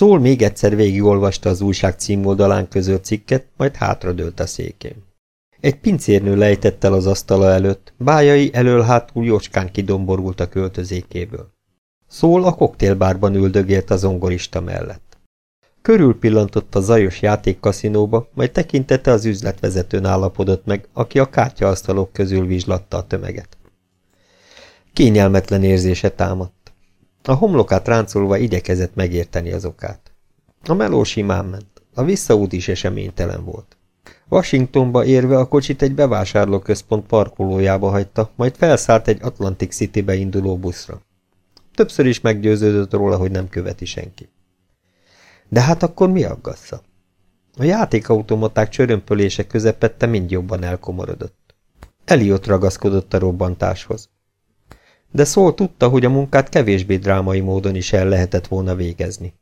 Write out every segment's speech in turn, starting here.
Szól még egyszer végigolvasta az újság címoldalán közölt cikket, majd hátradőlt a székén. Egy pincérnő lejtett el az asztala előtt, bájai elől-hátul jócskán kidomborult a költözékéből. Szól a koktélbárban üldögélt az zongorista mellett. Körül pillantott a zajos játékkaszinóba, majd tekintete az üzletvezetőn állapodott meg, aki a kártyaasztalok közül vizslatta a tömeget. Kényelmetlen érzése támadt. A homlokát ráncolva igyekezett megérteni az okát. A meló simán ment, a visszaút is eseménytelen volt. Washingtonba érve a kocsit egy bevásárlóközpont parkolójába hagyta, majd felszállt egy Atlantic Citybe induló buszra. Többször is meggyőződött róla, hogy nem követi senki. De hát akkor mi aggassza? A játékautomaták csörömpölése közepette mind jobban elkomorodott. Eliott ragaszkodott a robbantáshoz. De szól tudta, hogy a munkát kevésbé drámai módon is el lehetett volna végezni.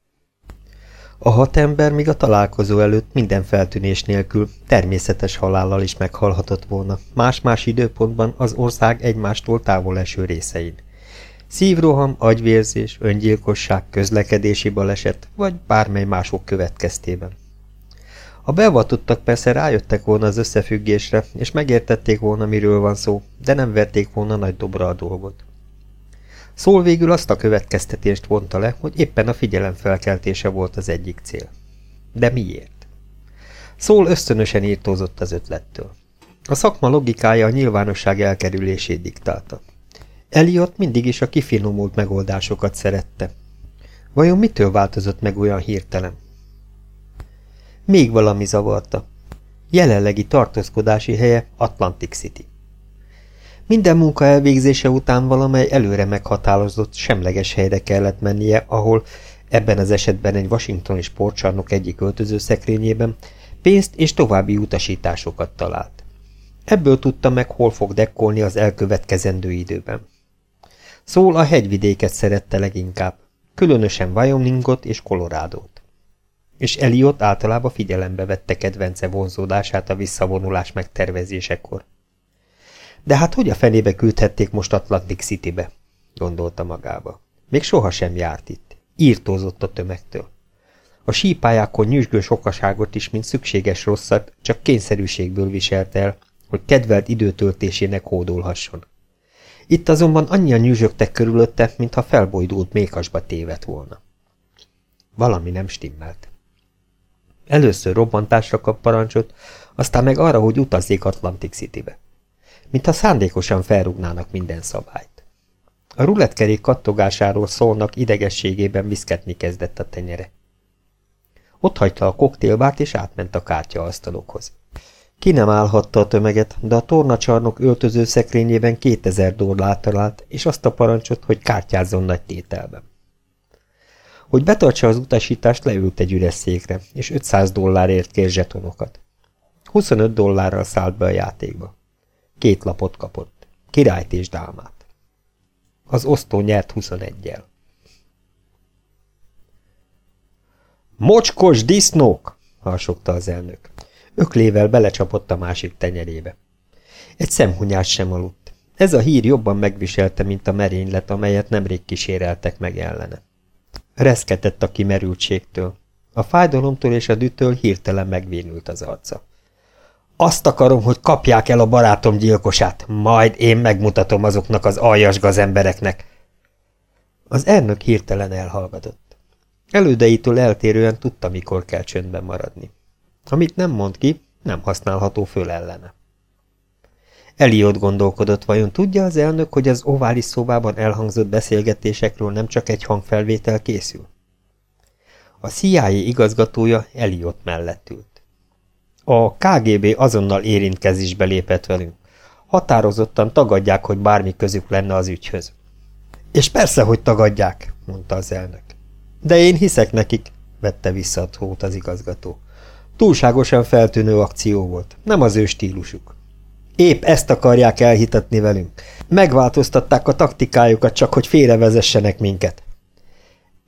A hat ember még a találkozó előtt minden feltűnés nélkül természetes halállal is meghalhatott volna, más-más időpontban az ország egymástól távol eső részein. Szívroham, agyvérzés, öngyilkosság, közlekedési baleset, vagy bármely mások következtében. A beavatottak persze rájöttek volna az összefüggésre, és megértették volna, miről van szó, de nem verték volna nagy dobra a dolgot. Szól végül azt a következtetést vonta le, hogy éppen a figyelem felkeltése volt az egyik cél. De miért? Szól ösztönösen írtózott az ötlettől. A szakma logikája a nyilvánosság elkerülését diktálta. Eliott mindig is a kifinomult megoldásokat szerette. Vajon mitől változott meg olyan hirtelen? Még valami zavarta. Jelenlegi tartózkodási helye Atlantic City. Minden munka elvégzése után valamely előre meghatározott, semleges helyre kellett mennie, ahol, ebben az esetben egy washingtoni sportcsarnok egyik szekrényében, pénzt és további utasításokat talált. Ebből tudta meg, hol fog dekkolni az elkövetkezendő időben. Szól a hegyvidéket szerette leginkább, különösen Wyomingot és Colorádót. És Eliott általában figyelembe vette kedvence vonzódását a visszavonulás megtervezésekor. De hát hogy a fenébe küldhették most Atlantic Citybe? gondolta magába. Még soha sem járt itt. Írtózott a tömegtől. A sípályákon nyüzsgő sokaságot is, mint szükséges rosszat, csak kényszerűségből viselt el, hogy kedvelt időtöltésének hódolhasson. Itt azonban annyian nyüzsögtek körülötte, mintha felbojdult mékasba tévedt volna. Valami nem stimmelt. Először robbantásra kap parancsot, aztán meg arra, hogy utazzék Atlantic Citybe mintha szándékosan felrúgnának minden szabályt. A rulettkerék kattogásáról szólnak idegességében viszketni kezdett a tenyere. Ott hagyta a koktélbárt, és átment a kártyaasztalokhoz. Ki nem állhatta a tömeget, de a tornacsarnok öltöző szekrényében 2000 dollár talált, és azt a parancsot, hogy kártyázzon nagy tételben. Hogy betartsa az utasítást, leült egy üres székre, és 500 dollárért kér zsetonokat. 25 dollárral szállt be a játékba. Két lapot kapott. Királyt és dálmát. Az osztó nyert 21-jel. Mocskos disznók! harsogta az elnök. Öklével belecsapott a másik tenyerébe. Egy szemhunyás sem aludt. Ez a hír jobban megviselte, mint a merénylet, amelyet nemrég kíséreltek meg ellene. Reszketett a kimerültségtől. A fájdalomtól és a dütől hirtelen megvénült az arca. Azt akarom, hogy kapják el a barátom gyilkosát, majd én megmutatom azoknak az aljas gazembereknek. Az elnök hirtelen elhallgatott. Elődeitől eltérően tudta, mikor kell csöndben maradni. Amit nem mond ki, nem használható föl ellene. Eliott gondolkodott, vajon tudja az elnök, hogy az ovális szobában elhangzott beszélgetésekről nem csak egy hangfelvétel készül? A CIA igazgatója Eliott mellett ült. A KGB azonnal érintkezésbe lépett velünk. Határozottan tagadják, hogy bármi közük lenne az ügyhöz. És persze, hogy tagadják, mondta az elnök. De én hiszek nekik, vette vissza a tót az igazgató. Túlságosan feltűnő akció volt, nem az ő stílusuk. Épp ezt akarják elhitatni velünk. Megváltoztatták a taktikájukat csak, hogy félrevezessenek minket.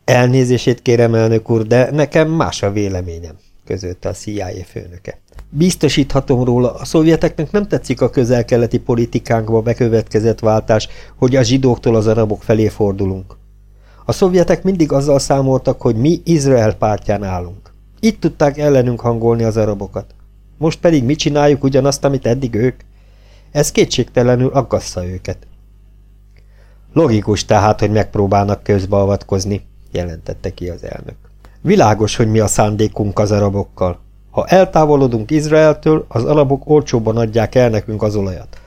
Elnézését kérem, elnök úr, de nekem más a véleményem, közölte a CIA főnöke. Biztosíthatom róla, a szovjeteknek nem tetszik a közel-keleti politikánkba bekövetkezett váltás, hogy a zsidóktól az arabok felé fordulunk. A szovjetek mindig azzal számoltak, hogy mi Izrael pártján állunk. Itt tudták ellenünk hangolni az arabokat. Most pedig mi csináljuk ugyanazt, amit eddig ők? Ez kétségtelenül aggassza őket. Logikus tehát, hogy megpróbálnak közbeavatkozni, jelentette ki az elnök. Világos, hogy mi a szándékunk az arabokkal. Ha eltávolodunk Izraeltől, az arabok olcsóban adják el nekünk az olajat.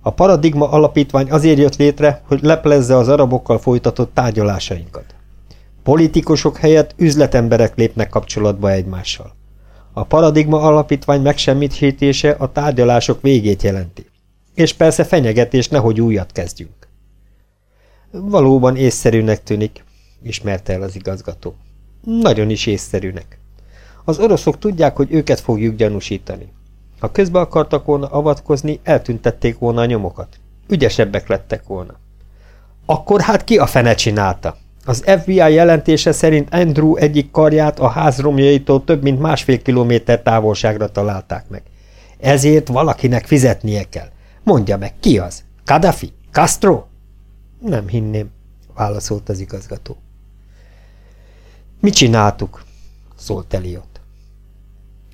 A paradigma alapítvány azért jött létre, hogy leplezze az arabokkal folytatott tárgyalásainkat. Politikusok helyett üzletemberek lépnek kapcsolatba egymással. A paradigma alapítvány megsemmisítése a tárgyalások végét jelenti. És persze fenyegetés, nehogy újat kezdjünk. Valóban észszerűnek tűnik, ismerte el az igazgató. Nagyon is észszerűnek. Az oroszok tudják, hogy őket fogjuk gyanúsítani. Ha közbe akartak volna avatkozni, eltüntették volna a nyomokat. Ügyesebbek lettek volna. Akkor hát ki a fene csinálta? Az FBI jelentése szerint Andrew egyik karját a ház romjaitól több mint másfél kilométer távolságra találták meg. Ezért valakinek fizetnie kell. Mondja meg, ki az? Kadhafi? Castro? Nem hinném, válaszolt az igazgató. Mi csináltuk? szólt Eliott.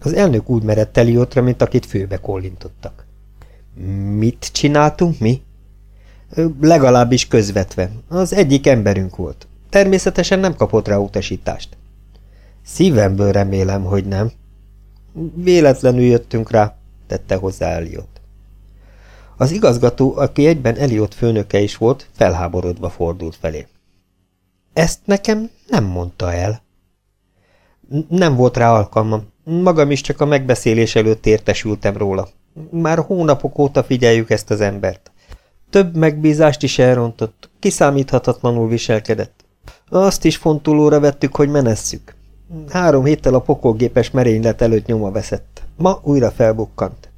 Az elnök úgy merett Eliotra, mint akit főbe kollintottak. Mit csináltunk mi? Legalábbis közvetve. Az egyik emberünk volt. Természetesen nem kapott rá utasítást. Szívemből remélem, hogy nem. Véletlenül jöttünk rá, tette hozzá Eliott. Az igazgató, aki egyben Eliott főnöke is volt, felháborodva fordult felé. Ezt nekem nem mondta el. Nem volt rá alkalmam. Magam is csak a megbeszélés előtt értesültem róla. Már hónapok óta figyeljük ezt az embert. Több megbízást is elrontott, kiszámíthatatlanul viselkedett. Azt is fontolóra vettük, hogy menesszük. Három héttel a pokolgépes merénylet előtt nyoma veszett. Ma újra felbukkant.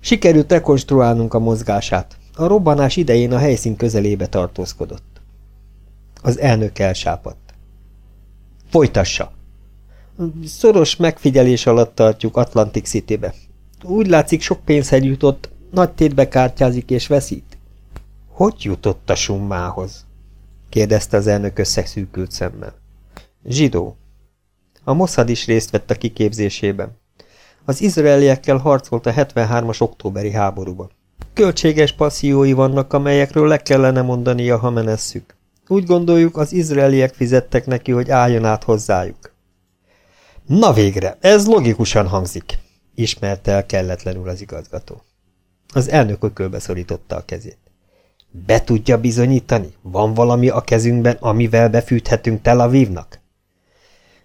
Sikerült rekonstruálnunk a mozgását. A robbanás idején a helyszín közelébe tartózkodott. Az elnök elsápadt. Folytassa! Szoros megfigyelés alatt tartjuk Atlantic Citybe. Úgy látszik, sok pénzhez jutott, nagy tétbe kártyázik és veszít. Hogy jutott a summához? kérdezte az elnök összeszűkült szemmel. Zsidó. A Mossad is részt vett a kiképzésében. Az izraeliekkel harcolt a 73-as októberi háborúban. Költséges passziói vannak, amelyekről le kellene mondania, ha menesszük. Úgy gondoljuk, az izraeliek fizettek neki, hogy álljon át hozzájuk. Na végre, ez logikusan hangzik, ismerte el kelletlenül az igazgató. Az elnök ökölbe szorította a kezét. Be tudja bizonyítani? Van valami a kezünkben, amivel befűthetünk Tel Avivnak?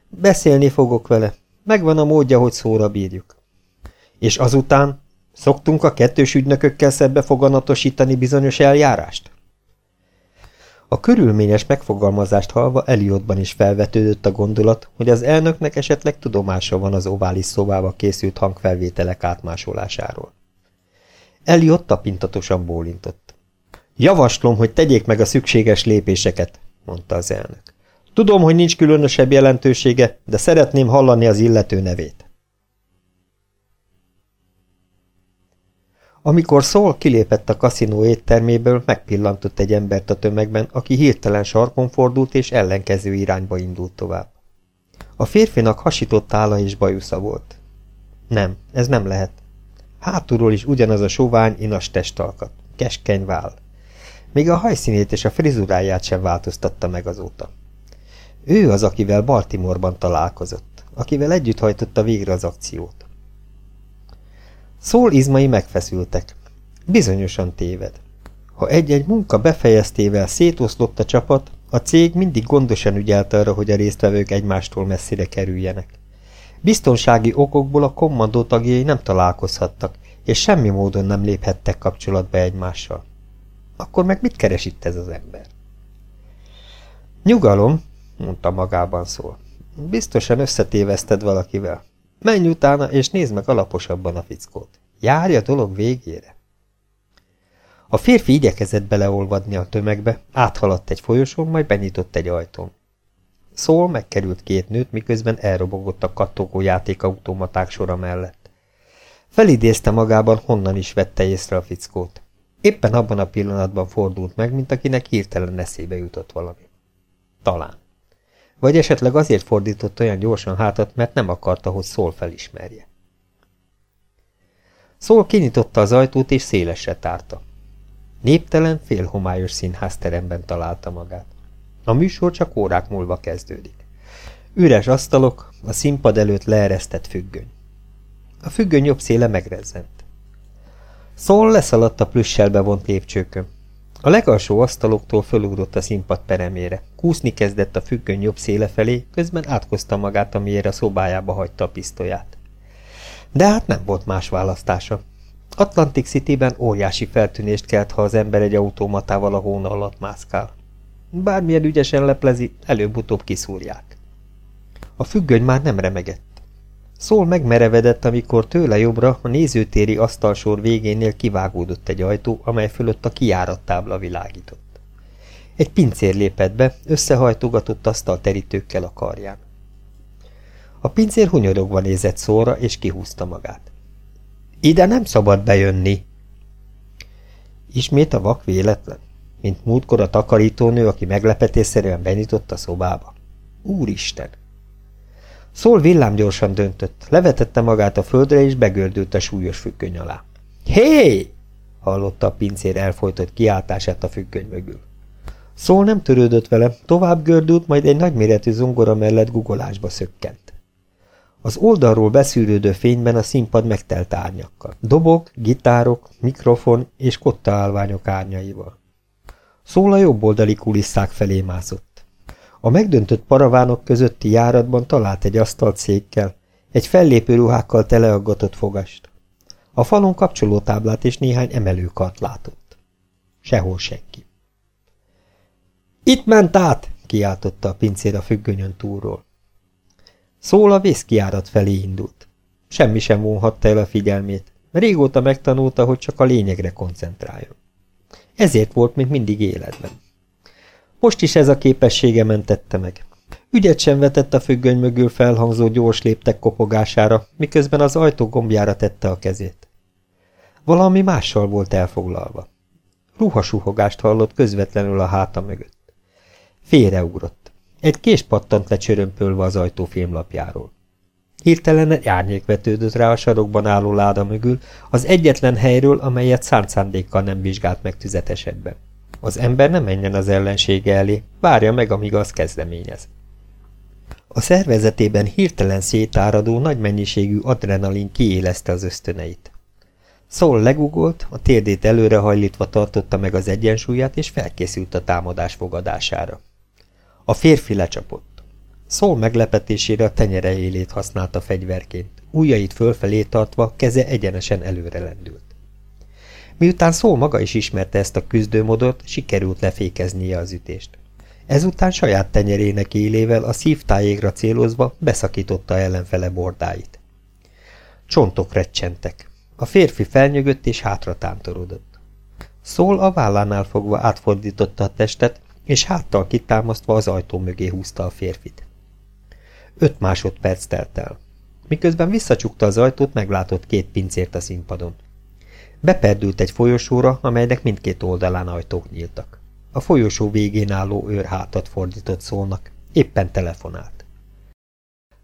Beszélni fogok vele. Megvan a módja, hogy szóra bírjuk. És azután szoktunk a kettős ügynökökkel szebbe foganatosítani bizonyos eljárást? A körülményes megfogalmazást halva Eliotban is felvetődött a gondolat, hogy az elnöknek esetleg tudomása van az ovális szobába készült hangfelvételek átmásolásáról. Eliott tapintatosan bólintott. Javaslom, hogy tegyék meg a szükséges lépéseket, mondta az elnök. Tudom, hogy nincs különösebb jelentősége, de szeretném hallani az illető nevét. Amikor Szól kilépett a kaszinó étterméből, megpillantott egy embert a tömegben, aki hirtelen sarkon fordult és ellenkező irányba indult tovább. A férfinak hasított álla és bajusza volt. Nem, ez nem lehet. Hátulról is ugyanaz a sovány, inas testalkat, keskeny váll. Még a hajszínét és a frizuráját sem változtatta meg azóta. Ő az, akivel Baltimoreban találkozott, akivel együtt hajtotta végre az akciót. Szól izmai megfeszültek. Bizonyosan téved. Ha egy-egy munka befejeztével szétoszlott a csapat, a cég mindig gondosan ügyelt arra, hogy a résztvevők egymástól messzire kerüljenek. Biztonsági okokból a kommandó tagjai nem találkozhattak, és semmi módon nem léphettek kapcsolatba egymással. Akkor meg mit keres itt ez az ember? Nyugalom, mondta magában szól. Biztosan összetéveszted valakivel. Menj utána, és nézd meg alaposabban a fickót. Járj a dolog végére. A férfi igyekezett beleolvadni a tömegbe, áthaladt egy folyosón, majd benyitott egy ajtón. Szól megkerült két nőt, miközben elrobogott a kattogó játékautomaták sora mellett. Felidézte magában, honnan is vette észre a fickót. Éppen abban a pillanatban fordult meg, mint akinek hirtelen eszébe jutott valami. Talán. Vagy esetleg azért fordított olyan gyorsan hátat, mert nem akarta, hogy Szól felismerje. Szól kinyitotta az ajtót és szélesre tárta. Néptelen, félhomályos színházteremben találta magát. A műsor csak órák múlva kezdődik. Üres asztalok, a színpad előtt leeresztett függöny. A függöny jobb széle megrezzent. Szól leszaladt a plüssel bevont lépcsőkön. A legalsó asztaloktól fölugrott a színpad peremére. Kúszni kezdett a függöny jobb széle felé, közben átkozta magát, amiért a szobájába hagyta a pisztolyát. De hát nem volt más választása. Atlantic City-ben óriási feltűnést kelt, ha az ember egy automatával a hóna alatt mászkál. Bármilyen ügyesen leplezi, előbb-utóbb kiszúrják. A függöny már nem remegett. Szól megmerevedett, amikor tőle jobbra a nézőtéri asztalsor végénél kivágódott egy ajtó, amely fölött a kiárattábla világított. Egy pincér lépett be, összehajtogatott asztalterítőkkel a karján. A pincér hunyorogva nézett szóra, és kihúzta magát. Ide nem szabad bejönni! Ismét a vak véletlen, mint múltkor a takarítónő, aki meglepetésszerűen benyitott a szobába. Úristen! Szól villámgyorsan döntött, levetette magát a földre, és begördült a súlyos függöny alá. Hé! hallotta a pincér elfolytott kiáltását a függöny mögül. Szól nem törődött vele, tovább gördült, majd egy nagyméretű zongora mellett gugolásba szökkent. Az oldalról beszűrődő fényben a színpad megtelt árnyakkal. Dobok, gitárok, mikrofon és állványok árnyaival. Szól a jobboldali kulisszák felé mászott. A megdöntött paravánok közötti járatban talált egy asztalt székkel, egy fellépő ruhákkal teleaggatott fogast. A falon kapcsolótáblát és néhány emelőkart látott. Sehol senki. Itt ment át! kiáltotta a pincér a függönyön túlról. Szól a vészkiárat felé indult. Semmi sem vonhatta el a figyelmét. Régóta megtanulta, hogy csak a lényegre koncentráljon. Ezért volt, mint mindig életben. Most is ez a képessége mentette meg. Ügyet sem vetett a függöny mögül felhangzó gyors léptek kopogására, miközben az ajtó gombjára tette a kezét. Valami mással volt elfoglalva. Ruhasuhogást hallott közvetlenül a háta mögött. Félreugrott. Egy kés pattant le csörömpölve az ajtó fémlapjáról. Hirtelen egy árnyék vetődött rá a sarokban álló láda mögül, az egyetlen helyről, amelyet szánt szándékkal nem vizsgált meg tüzetesebben. Az ember nem menjen az ellensége elé, várja meg, amíg az kezdeményez. A szervezetében hirtelen szétáradó nagy mennyiségű adrenalin kiélezte az ösztöneit. Szól legugolt, a térdét előrehajlítva tartotta meg az egyensúlyát, és felkészült a támadás fogadására. A férfi lecsapott. Szól meglepetésére a tenyere élét használta fegyverként. Ujjait fölfelé tartva, keze egyenesen előre lendült. Miután Szól maga is ismerte ezt a küzdőmodot, sikerült lefékeznie az ütést. Ezután saját tenyerének élével a szívtájégra célozva beszakította ellenfele bordáit. Csontok recsentek. A férfi felnyögött és hátra tántorodott. Szól a vállánál fogva átfordította a testet, és háttal kitámasztva az ajtó mögé húzta a férfit. Öt másodperc telt el. Miközben visszacsukta az ajtót, meglátott két pincért a színpadon. Beperdült egy folyosóra, amelynek mindkét oldalán ajtók nyíltak. A folyosó végén álló őr hátat fordított szólnak, éppen telefonált.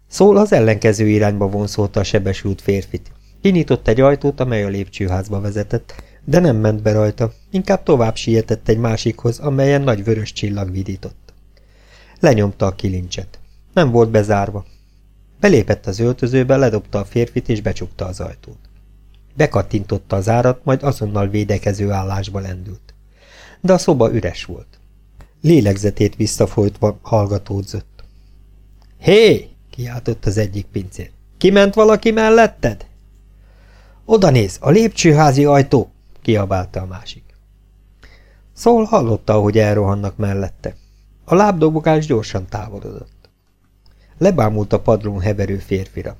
Szól az ellenkező irányba vonszolta a sebesült férfit. Kinyitott egy ajtót, amely a lépcsőházba vezetett, de nem ment be rajta, inkább tovább sietett egy másikhoz, amelyen nagy vörös csillag vidított. Lenyomta a kilincset. Nem volt bezárva. Belépett az öltözőbe, ledobta a férfit és becsukta az ajtót. Bekattintotta az árat, majd azonnal védekező állásba lendült. De a szoba üres volt. Lélegzetét visszafolytva hallgatódzott. Hé! kiáltott az egyik pincér. Kiment valaki melletted? Oda néz, a lépcsőházi ajtó! kiabálta a másik. Szól hallotta, hogy elrohannak mellette. A lábdobogás gyorsan távolodott. Lebámult a padlón heverő férfira.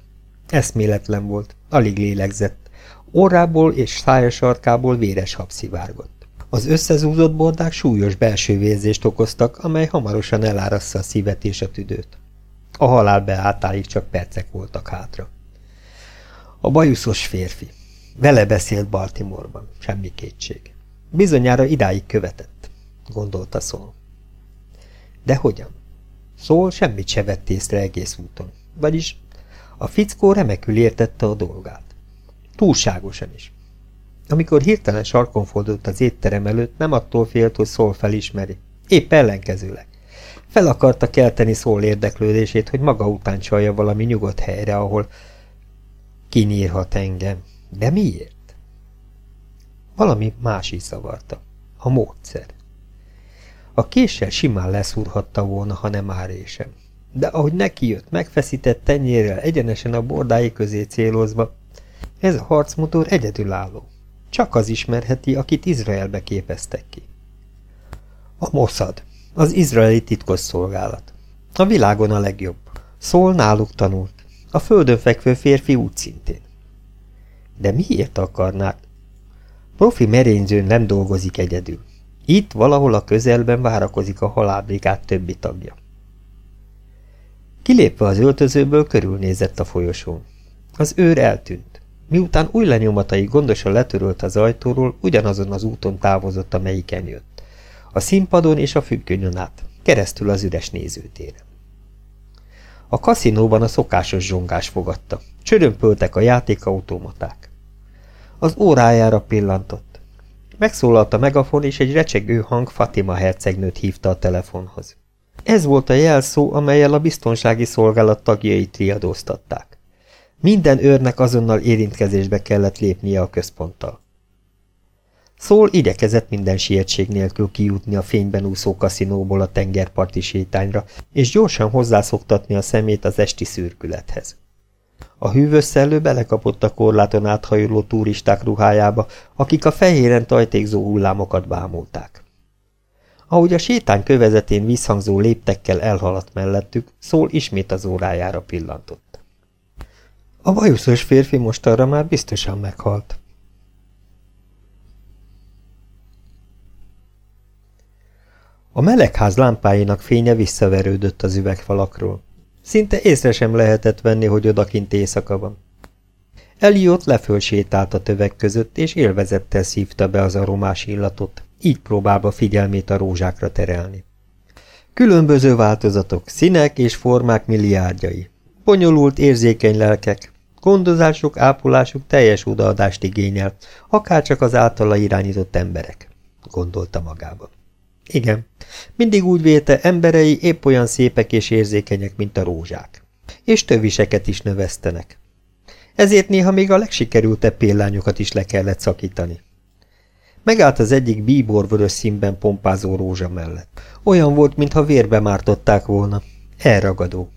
Eszméletlen volt, alig lélegzett. Orrából és szája véres hab szivárgott. Az összezúzott bordák súlyos belső vérzést okoztak, amely hamarosan elárassza a szívet és a tüdőt. A halál beáltáig csak percek voltak hátra. A bajuszos férfi. Vele beszélt Baltimoreban, semmi kétség. Bizonyára idáig követett, gondolta szól. De hogyan? Szól semmit se vett észre egész úton. Vagyis a fickó remekül értette a dolgát. Túlságosan is. Amikor hirtelen sarkon fordult az étterem előtt, nem attól félt, hogy Szól felismeri. Épp ellenkezőleg. Fel akarta kelteni Szól érdeklődését, hogy maga után csalja valami nyugodt helyre, ahol kinyírhat engem. De miért? Valami más is zavarta. A módszer. A késsel simán leszúrhatta volna, ha nem árésem. De ahogy neki jött, megfeszített tenyérrel egyenesen a bordái közé célozva, ez a harcmotor egyedülálló. Csak az ismerheti, akit Izraelbe képeztek ki. A Mossad, az izraeli titkosszolgálat. A világon a legjobb. Szól náluk tanult. A földön fekvő férfi úgy szintén. De miért akarnák? Profi merényzőn nem dolgozik egyedül. Itt valahol a közelben várakozik a halálbrigát többi tagja. Kilépve az öltözőből körülnézett a folyosón. Az őr eltűnt. Miután új lenyomatai gondosan letörölt az ajtóról, ugyanazon az úton távozott, amelyiken jött. A színpadon és a függönyön át, keresztül az üres nézőtéren. A kaszinóban a szokásos zsongás fogadta. Csörömpöltek a játékautomaták. Az órájára pillantott. Megszólalt a megafon, és egy recsegő hang Fatima hercegnőt hívta a telefonhoz. Ez volt a jelszó, amelyel a biztonsági szolgálat tagjait riadóztatták. Minden őrnek azonnal érintkezésbe kellett lépnie a központtal. Szól igyekezett minden sietség nélkül kijutni a fényben úszó kaszinóból a tengerparti sétányra, és gyorsan hozzászoktatni a szemét az esti szürkülethez. A hűvös szellő belekapott a korláton áthajoló turisták ruhájába, akik a fehéren tajtékzó hullámokat bámulták. Ahogy a sétány kövezetén visszhangzó léptekkel elhaladt mellettük, szól ismét az órájára pillantott. A vajuszos férfi most arra már biztosan meghalt. A melegház lámpáinak fénye visszaverődött az üvegfalakról. Szinte észre sem lehetett venni, hogy odakint éjszaka van. Eliott lefölsétált a tövek között, és élvezettel szívta be az aromás illatot, így próbálva figyelmét a rózsákra terelni. Különböző változatok, színek és formák milliárdjai. Bonyolult, érzékeny lelkek, gondozásuk, ápolásuk teljes odaadást igényel, akárcsak az általa irányított emberek, gondolta magába. Igen, mindig úgy vélte, emberei épp olyan szépek és érzékenyek, mint a rózsák. És töviseket is növesztenek. Ezért néha még a legsikerültebb példányokat is le kellett szakítani. Megállt az egyik bíborvörös színben pompázó rózsa mellett. Olyan volt, mintha vérbe mártották volna. Elragadó.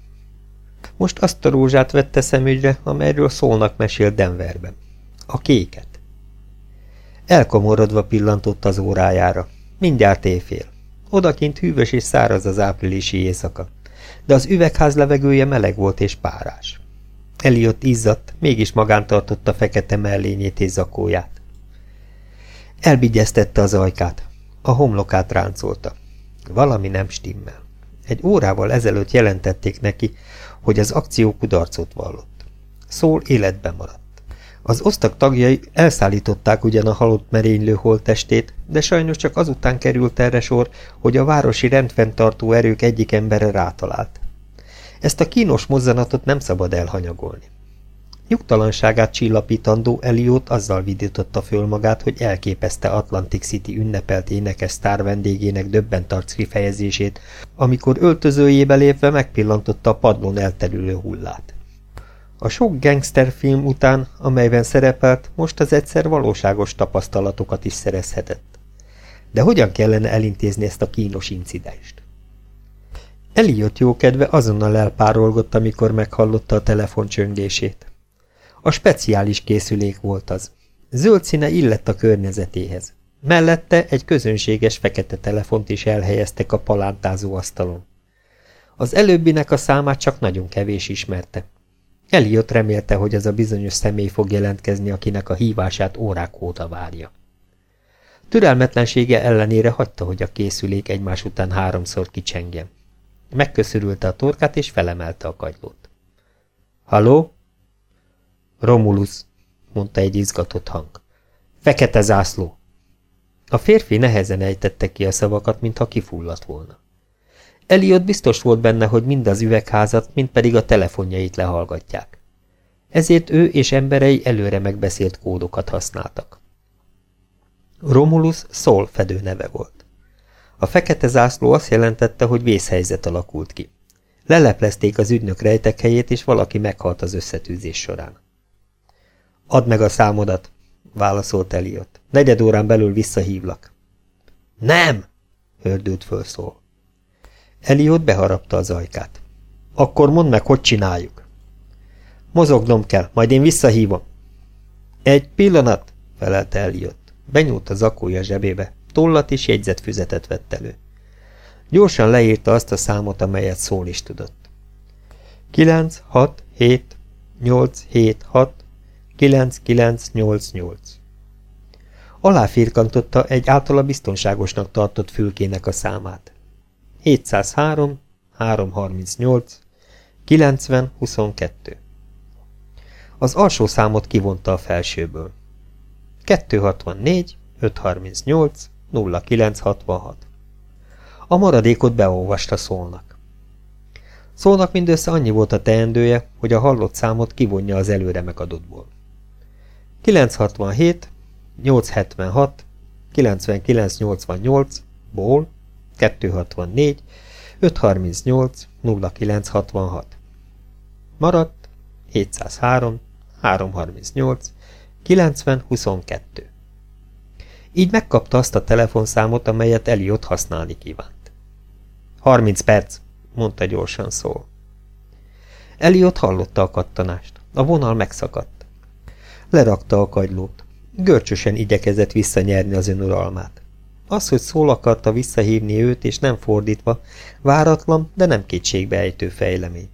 Most azt a rózsát vette szemügyre, amelyről szólnak mesél Denverben. A kéket. Elkomorodva pillantott az órájára. Mindjárt éjfél. Odakint hűvös és száraz az áprilisi éjszaka, de az üvegház levegője meleg volt és párás. Eliott izzadt, mégis magán tartotta fekete mellényét és zakóját. Elbigyeztette az ajkát. A homlokát ráncolta. Valami nem stimmel. Egy órával ezelőtt jelentették neki, hogy az akció kudarcot vallott. Szól életben maradt. Az osztag tagjai elszállították ugyan a halott merénylő holttestét, de sajnos csak azután került erre sor, hogy a városi rendfenntartó erők egyik embere rátalált. Ezt a kínos mozzanatot nem szabad elhanyagolni. Nyugtalanságát csillapítandó Eliot azzal vidította föl magát, hogy elképezte Atlantic City ünnepelt énekes sztár vendégének döbbent arc kifejezését, amikor öltözőjébe lépve megpillantotta a padlón elterülő hullát. A sok gangsterfilm után, amelyben szerepelt, most az egyszer valóságos tapasztalatokat is szerezhetett. De hogyan kellene elintézni ezt a kínos incidenst? Eliott jókedve azonnal elpárolgott, amikor meghallotta a telefon csöngését. A speciális készülék volt az. Zöld színe illett a környezetéhez. Mellette egy közönséges fekete telefont is elhelyeztek a palántázó asztalon. Az előbbinek a számát csak nagyon kevés ismerte. Eliott remélte, hogy az a bizonyos személy fog jelentkezni, akinek a hívását órák óta várja. Türelmetlensége ellenére hagyta, hogy a készülék egymás után háromszor kicsengjen. Megköszörülte a torkát és felemelte a kagylót. – Haló? Romulus, mondta egy izgatott hang. Fekete zászló. A férfi nehezen ejtette ki a szavakat, mintha kifulladt volna. Eliott biztos volt benne, hogy mind az üvegházat, mind pedig a telefonjait lehallgatják. Ezért ő és emberei előre megbeszélt kódokat használtak. Romulus Szól fedő neve volt. A fekete zászló azt jelentette, hogy vészhelyzet alakult ki. Leleplezték az ügynök rejtek helyét, és valaki meghalt az összetűzés során. Add meg a számodat, válaszolt Eliott. Negyed órán belül visszahívlak. Nem! hördült föl szól. Eliott beharapta az ajkát. Akkor mondd meg, hogy csináljuk. Mozognom kell, majd én visszahívom. Egy pillanat, felelte Eliott. Benyúlt a zakója zsebébe, tollat és jegyzetfüzetet vett elő. Gyorsan leírta azt a számot, amelyet szól is tudott. 9, 6, 7, 8, 7, 6, 9, 9, 8, 8. Aláfirkantotta egy általa biztonságosnak tartott fülkének a számát. 703, 338, 90, 22. Az alsó számot kivonta a felsőből. 264, 538, 0966. A maradékot beolvasta szólnak. Szólnak mindössze annyi volt a teendője, hogy a hallott számot kivonja az előre megadottból. 967, 876, 9988, ból 264, 538, 0966. Maradt 703, 338, 90, 22. Így megkapta azt a telefonszámot, amelyet Eliott használni kívánt. 30 perc, mondta gyorsan szól. Eliott hallotta a kattanást. A vonal megszakadt. Lerakta a kagylót. Görcsösen igyekezett visszanyerni az önuralmát. Az, hogy szól akarta visszahívni őt, és nem fordítva, váratlan, de nem kétségbeejtő fejlemény.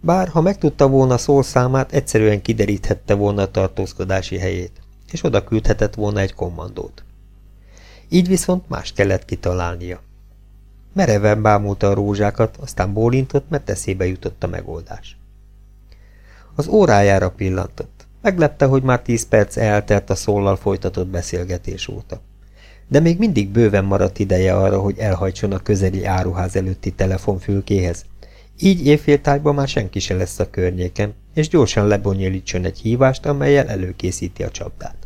Bár, ha megtudta volna szól számát, egyszerűen kideríthette volna a tartózkodási helyét, és oda küldhetett volna egy kommandót. Így viszont más kellett kitalálnia. Mereven bámulta a rózsákat, aztán bólintott, mert eszébe jutott a megoldás. Az órájára pillantott. Meglepte, hogy már tíz perc eltelt a szóllal folytatott beszélgetés óta. De még mindig bőven maradt ideje arra, hogy elhajtson a közeli áruház előtti telefonfülkéhez. Így évféltájban már senki se lesz a környéken, és gyorsan lebonyolítson egy hívást, amelyel előkészíti a csapdát.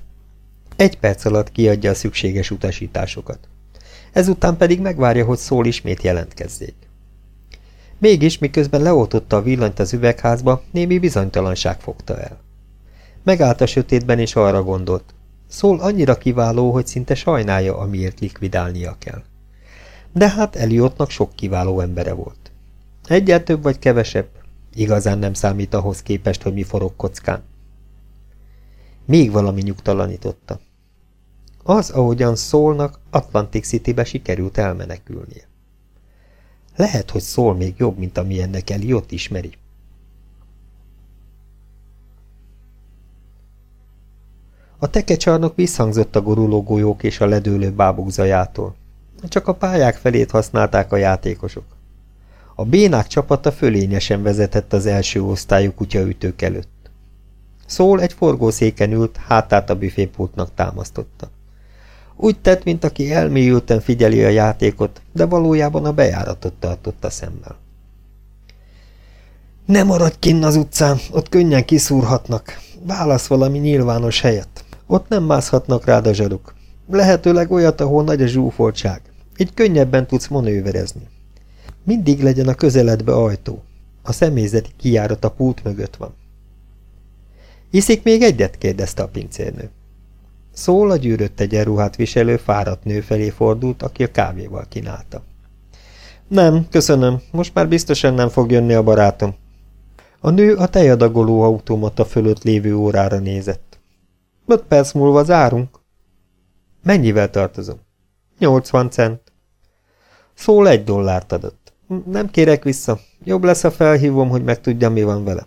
Egy perc alatt kiadja a szükséges utasításokat. Ezután pedig megvárja, hogy szól ismét jelentkezzék. Mégis, miközben leoltotta a villanyt az üvegházba, némi bizonytalanság fogta el. Megállt a sötétben, és arra gondolt. Szól annyira kiváló, hogy szinte sajnálja, amiért likvidálnia kell. De hát Eliottnak sok kiváló embere volt. Egyel több vagy kevesebb, igazán nem számít ahhoz képest, hogy mi forog kockán. Még valami nyugtalanította. Az, ahogyan szólnak, Atlantic Citybe sikerült elmenekülnie. Lehet, hogy szól még jobb, mint amilyennek Eliott ismeri. A tekecsarnok visszhangzott a guruló golyók és a ledőlő bábuk zajától. Csak a pályák felét használták a játékosok. A bénák csapata fölényesen vezetett az első osztályú kutyaütők előtt. Szól egy forgószéken ült, hátát a büfépultnak támasztotta. Úgy tett, mint aki elmélyülten figyeli a játékot, de valójában a bejáratot tartotta szemmel. Ne maradj kinn az utcán, ott könnyen kiszúrhatnak. Válasz valami nyilvános helyet. Ott nem mászhatnak rád a zsaruk. Lehetőleg olyat, ahol nagy a zsúfoltság. Így könnyebben tudsz manőverezni. Mindig legyen a közeledbe ajtó. A személyzeti kijárat a pult mögött van. Iszik még egyet? kérdezte a pincérnő. Szól a gyűrött egyenruhát viselő fáradt nő felé fordult, aki a kávéval kínálta. Nem, köszönöm, most már biztosan nem fog jönni a barátom. A nő a tejadagoló automata fölött lévő órára nézett. Öt perc múlva zárunk. Mennyivel tartozom? 80 cent. Szól egy dollárt adott. Nem kérek vissza. Jobb lesz, ha felhívom, hogy megtudjam, mi van vele.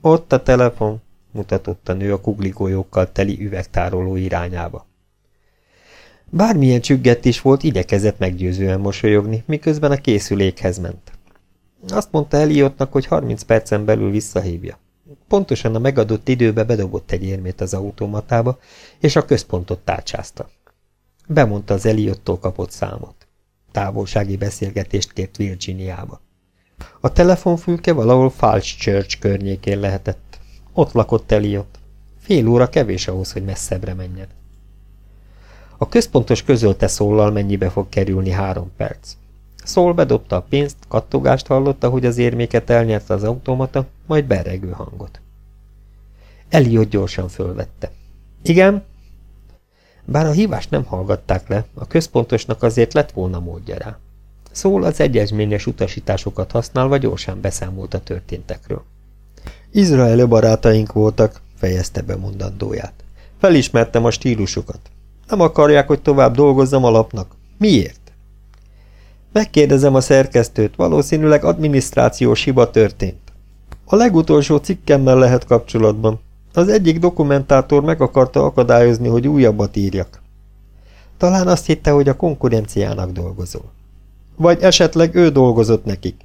Ott a telefon mutatott a nő a kugligójókkal teli üvegtároló irányába. Bármilyen csüggett is volt, igyekezett meggyőzően mosolyogni, miközben a készülékhez ment. Azt mondta Eliottnak, hogy 30 percen belül visszahívja. Pontosan a megadott időbe bedobott egy érmét az automatába, és a központot tárcsázta. Bemondta az Eliottól kapott számot. távolsági beszélgetést kért Virginiába. A telefonfülke valahol Falls Church környékén lehetett. Ott lakott Eliot. Fél óra kevés ahhoz, hogy messzebbre menjen. A központos közölte szólal, mennyibe fog kerülni három perc. Szól bedobta a pénzt, kattogást hallotta, hogy az érméket elnyerte az automata, majd beregő hangot. Eliott gyorsan fölvette. Igen? Bár a hívást nem hallgatták le, a központosnak azért lett volna módja rá. Szól az egyezményes utasításokat használva gyorsan beszámolt a történtekről. Izraeli barátaink voltak, fejezte be mondandóját. Felismertem a stílusukat. Nem akarják, hogy tovább dolgozzam a lapnak. Miért? Megkérdezem a szerkesztőt, valószínűleg adminisztrációs hiba történt. A legutolsó cikkemmel lehet kapcsolatban. Az egyik dokumentátor meg akarta akadályozni, hogy újabbat írjak. Talán azt hitte, hogy a konkurenciának dolgozol. Vagy esetleg ő dolgozott nekik.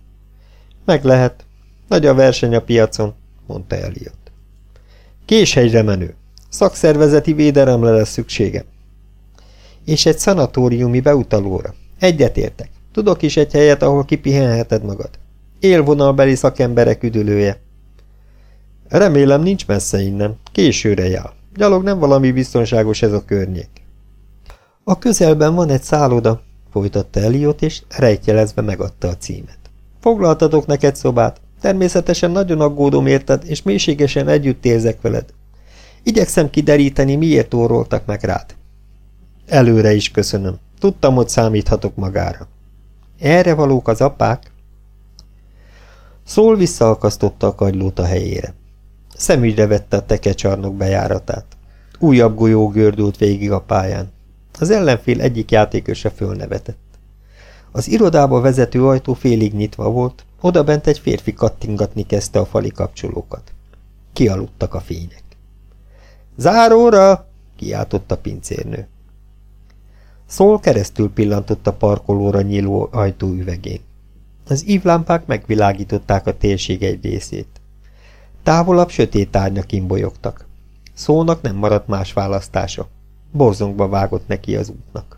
Meg lehet. Nagy a verseny a piacon, mondta Eliott. Késhegyre menő. Szakszervezeti védelemre lesz szüksége. És egy szanatóriumi beutalóra. Egyetértek. Tudok is egy helyet, ahol kipihenheted magad. Élvonalbeli szakemberek üdülője. Remélem nincs messze innen. Későre jár. Gyalog nem valami biztonságos ez a környék. A közelben van egy szálloda, folytatta Eliot, és rejtjelezve megadta a címet. Foglaltatok neked szobát. Természetesen nagyon aggódom érted, és mélységesen együtt érzek veled. Igyekszem kideríteni, miért óroltak meg rád. Előre is köszönöm. Tudtam, hogy számíthatok magára. Erre valók az apák? Szól visszaakasztotta a kagylót a helyére. Szemügyre vette a tekecsarnok bejáratát. Újabb golyó gördült végig a pályán. Az ellenfél egyik játékosa fölnevetett. Az irodába vezető ajtó félig nyitva volt, oda bent egy férfi kattingatni kezdte a fali kapcsolókat. Kialudtak a fények. Záróra! kiáltott a pincérnő. Szól keresztül pillantott a parkolóra nyíló ajtó üvegén. Az ívlámpák megvilágították a térség egy részét. Távolabb sötét árnyak imbolyogtak. Szólnak nem maradt más választása. Borzongba vágott neki az útnak.